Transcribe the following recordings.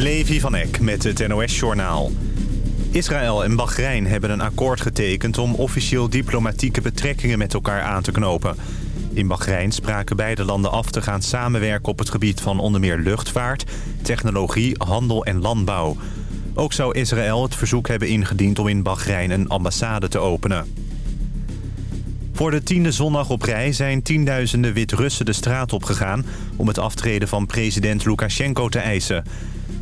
Levi van Eck met het NOS-journaal. Israël en Bahrein hebben een akkoord getekend om officieel diplomatieke betrekkingen met elkaar aan te knopen. In Bahrein spraken beide landen af te gaan samenwerken op het gebied van onder meer luchtvaart, technologie, handel en landbouw. Ook zou Israël het verzoek hebben ingediend om in Bahrein een ambassade te openen. Voor de tiende zondag op rij zijn tienduizenden Wit-Russen de straat opgegaan... om het aftreden van president Lukashenko te eisen.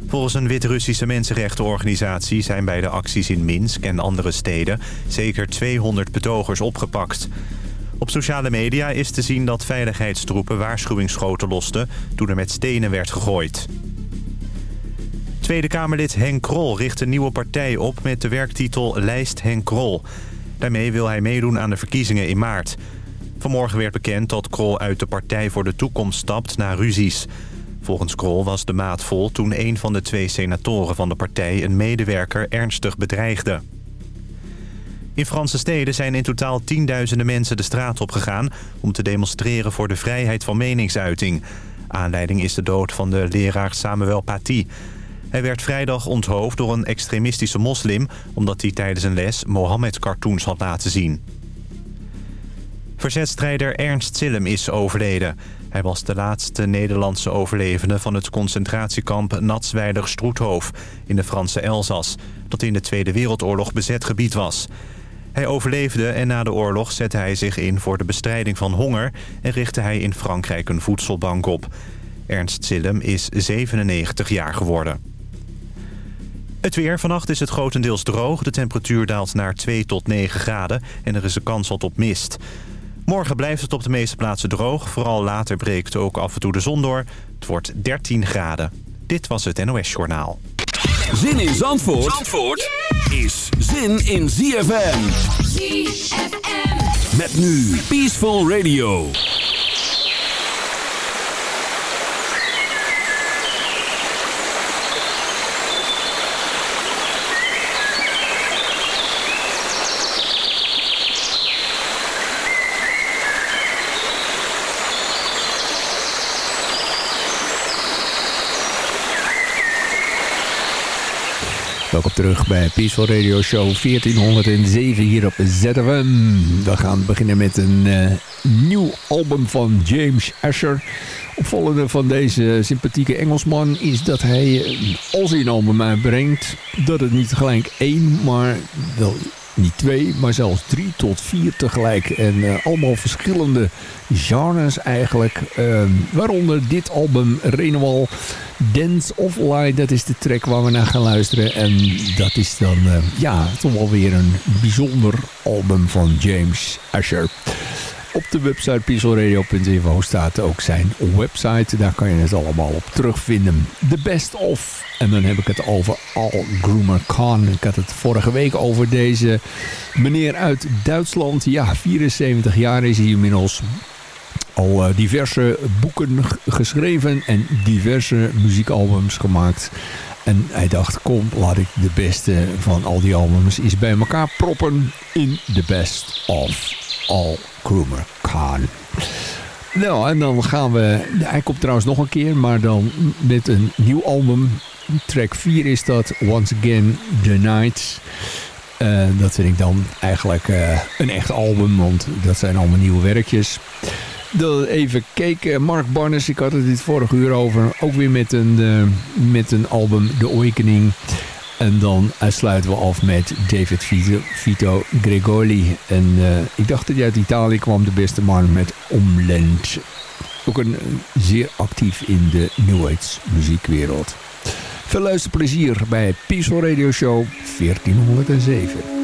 Volgens een Wit-Russische mensenrechtenorganisatie zijn bij de acties in Minsk en andere steden... zeker 200 betogers opgepakt. Op sociale media is te zien dat veiligheidstroepen waarschuwingsschoten losten... toen er met stenen werd gegooid. Tweede Kamerlid Henk Krol richt een nieuwe partij op met de werktitel Lijst Henk Krol... Daarmee wil hij meedoen aan de verkiezingen in maart. Vanmorgen werd bekend dat Krol uit de Partij voor de Toekomst stapt na ruzies. Volgens Krol was de maat vol toen een van de twee senatoren van de partij... een medewerker ernstig bedreigde. In Franse steden zijn in totaal tienduizenden mensen de straat opgegaan... om te demonstreren voor de vrijheid van meningsuiting. Aanleiding is de dood van de leraar Samuel Paty... Hij werd vrijdag onthoofd door een extremistische moslim... omdat hij tijdens een les Mohammed-cartoons had laten zien. Verzetstrijder Ernst Zillem is overleden. Hij was de laatste Nederlandse overlevende van het concentratiekamp Natsweiler-Stroethof... in de Franse Elzas, dat in de Tweede Wereldoorlog bezet gebied was. Hij overleefde en na de oorlog zette hij zich in voor de bestrijding van honger... en richtte hij in Frankrijk een voedselbank op. Ernst Zillem is 97 jaar geworden. Het weer. Vannacht is het grotendeels droog. De temperatuur daalt naar 2 tot 9 graden en er is een kans op mist. Morgen blijft het op de meeste plaatsen droog. Vooral later breekt ook af en toe de zon door. Het wordt 13 graden. Dit was het NOS Journaal. Zin in Zandvoort, Zandvoort is zin in ZFM. ZFM. Met nu Peaceful Radio. Welkom terug bij Peaceful Radio Show 1407 hier op ZFM. We gaan beginnen met een uh, nieuw album van James Asher. Opvallende van deze sympathieke Engelsman is dat hij, als hij een album uitbrengt, dat het niet gelijk één, maar wel niet twee, maar zelfs drie tot vier tegelijk. En uh, allemaal verschillende genres eigenlijk. Uh, waaronder dit album Renewal Dance of Light. Dat is de track waar we naar gaan luisteren. En dat is dan uh, ja, toch wel weer een bijzonder album van James Asher. Op de website pieselradio.info staat ook zijn website. Daar kan je het allemaal op terugvinden. The Best Of. En dan heb ik het over Al Groomer Khan. Ik had het vorige week over deze meneer uit Duitsland. Ja, 74 jaar is hij inmiddels al eh, diverse boeken geschreven en diverse muziekalbums gemaakt. En hij dacht, kom, laat ik de beste van al die albums eens bij elkaar proppen in The Best of Al Groomer Khan. Nou, en dan gaan we... Hij komt trouwens nog een keer, maar dan met een nieuw album. Track 4 is dat, Once Again The Night. Uh, dat vind ik dan eigenlijk uh, een echt album, want dat zijn allemaal nieuwe werkjes. Dan even kijken, Mark Barnes, ik had het dit vorige uur over. Ook weer met een, uh, met een album, The Awakening. En dan sluiten we af met David Vito, Vito Gregoli. En uh, ik dacht dat hij uit Italië kwam, de beste man met Omland. Ook een zeer actief in de New Age muziekwereld. Veel luisterplezier bij Peaceful Radio Show 1407.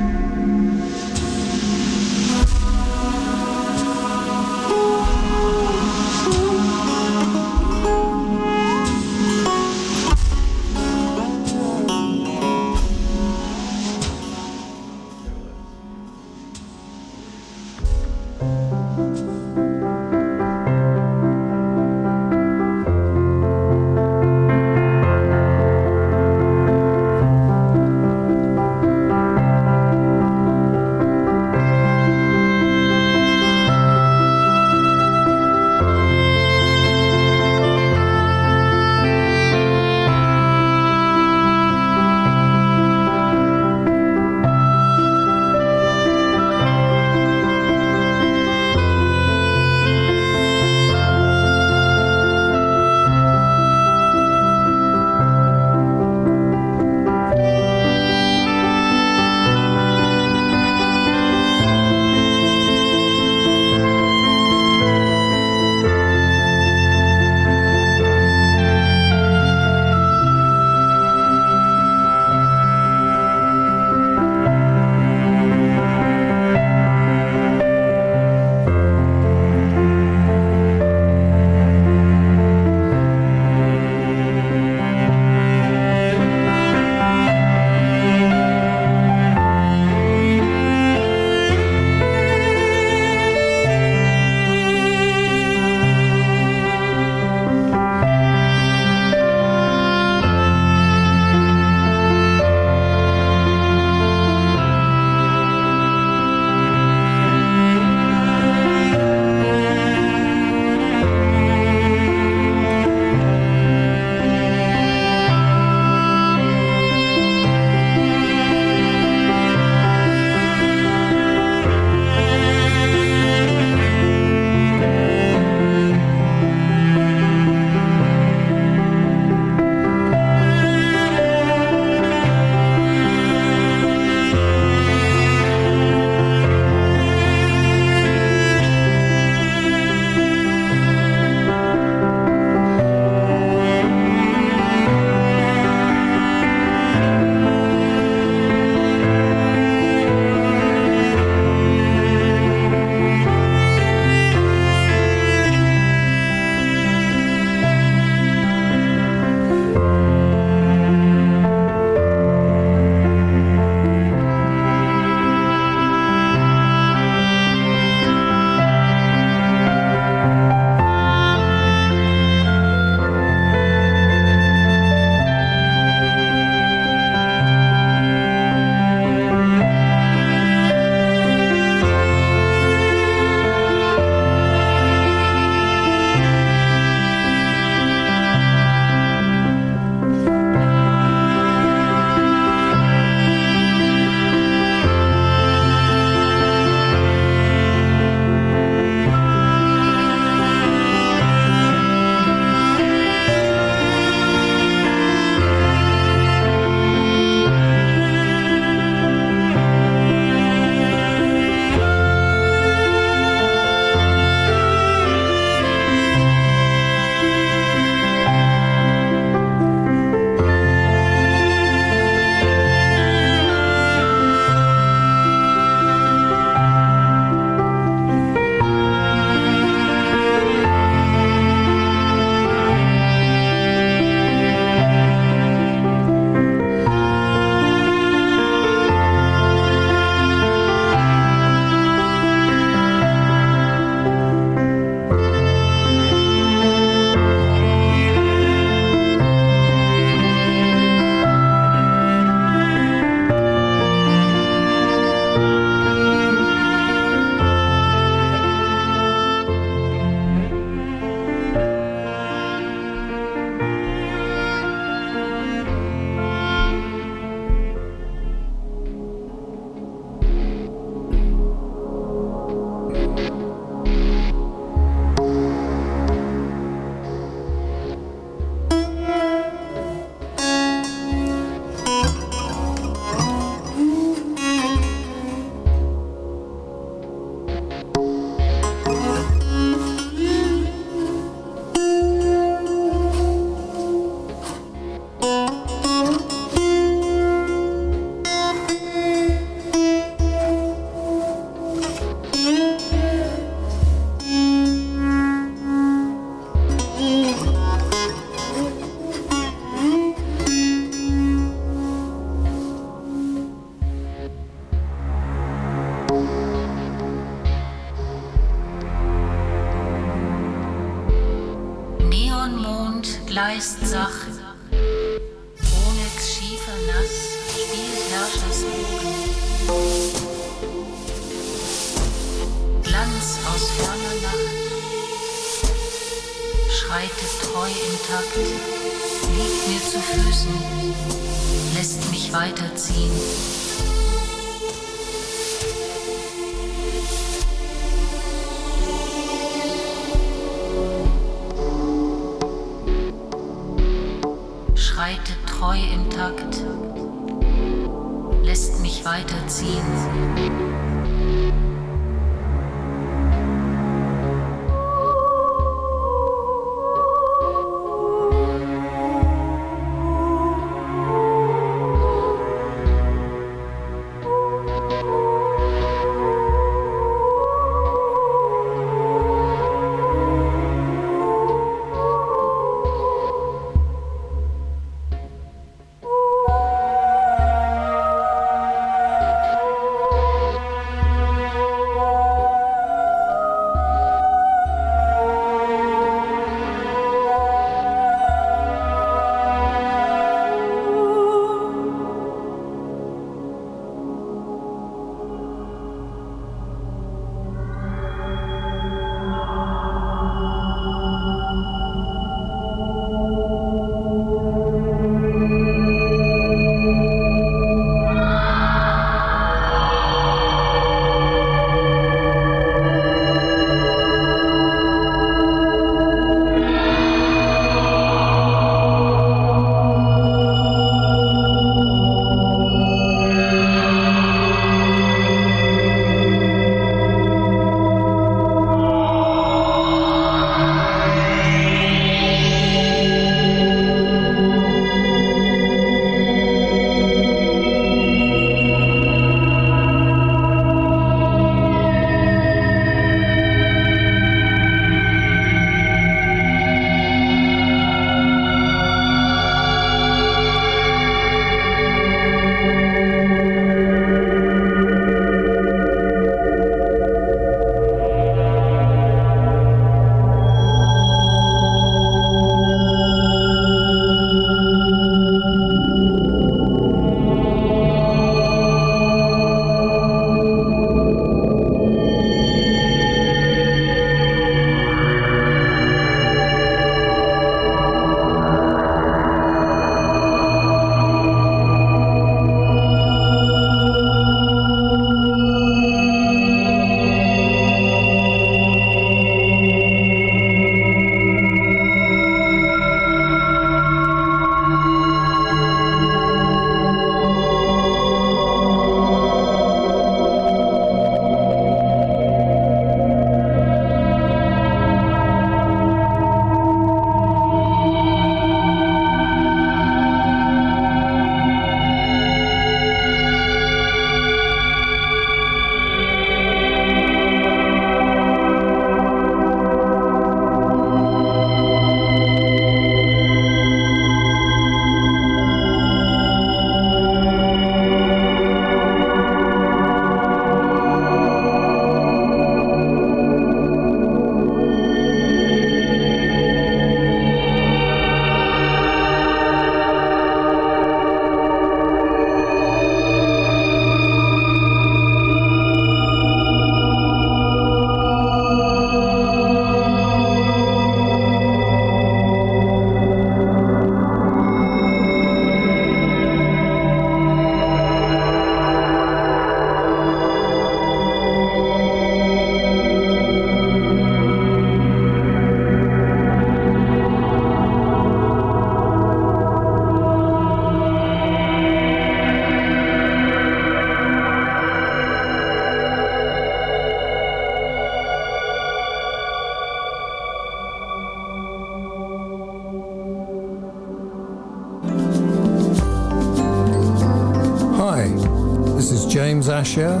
Asher,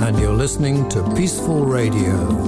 and you're listening to Peaceful Radio.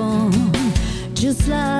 phone, just like.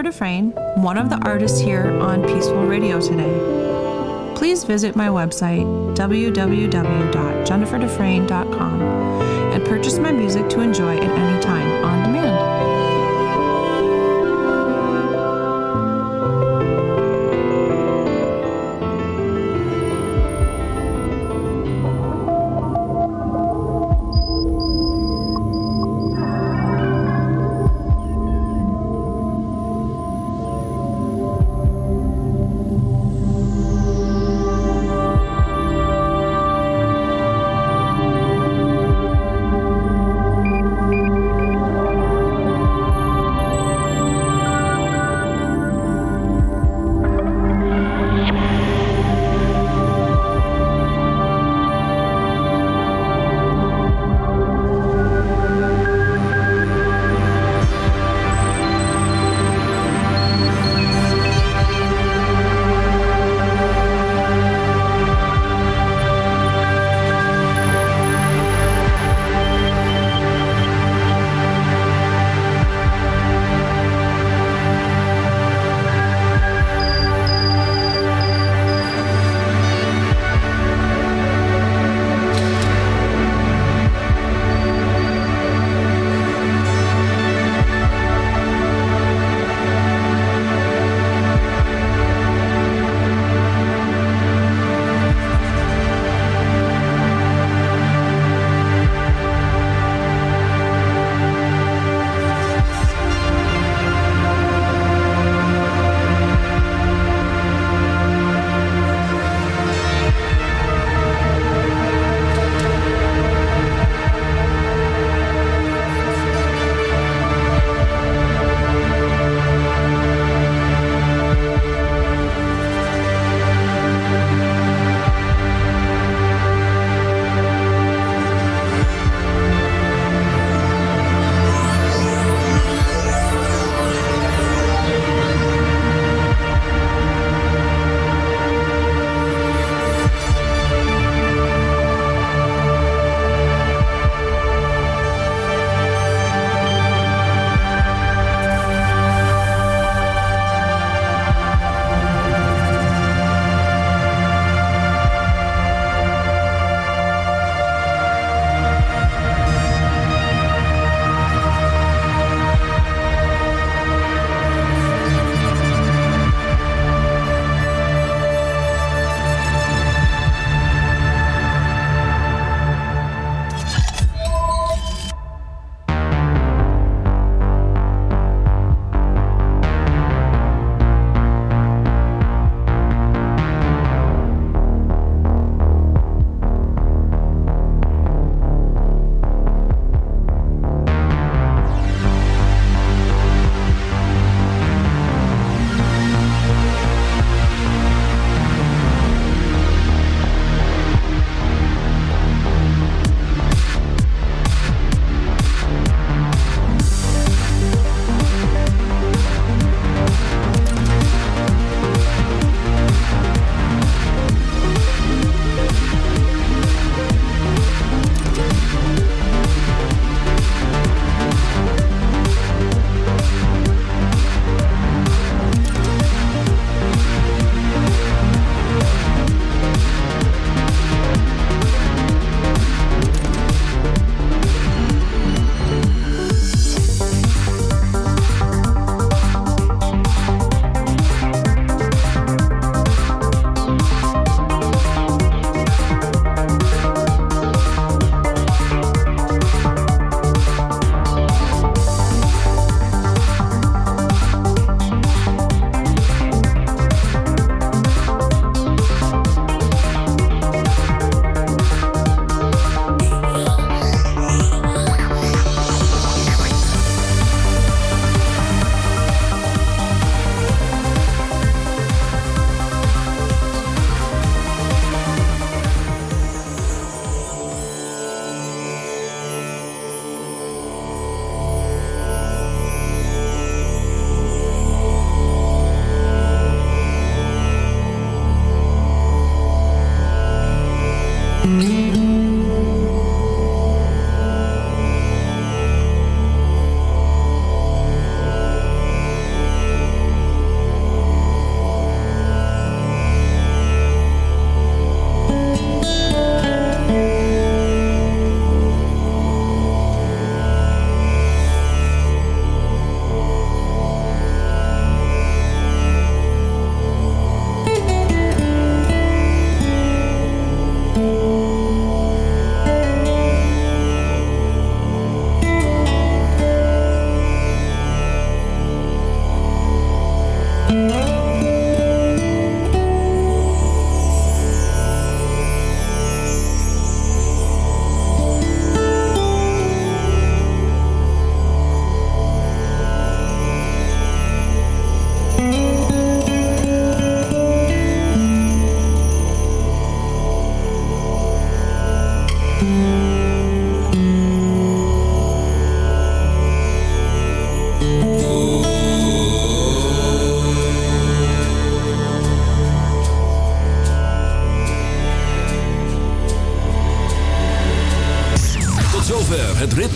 Jennifer Dufresne, one of the artists here on Peaceful Radio today. Please visit my website, www.jenniferdufresne.com, and purchase my music to enjoy at any time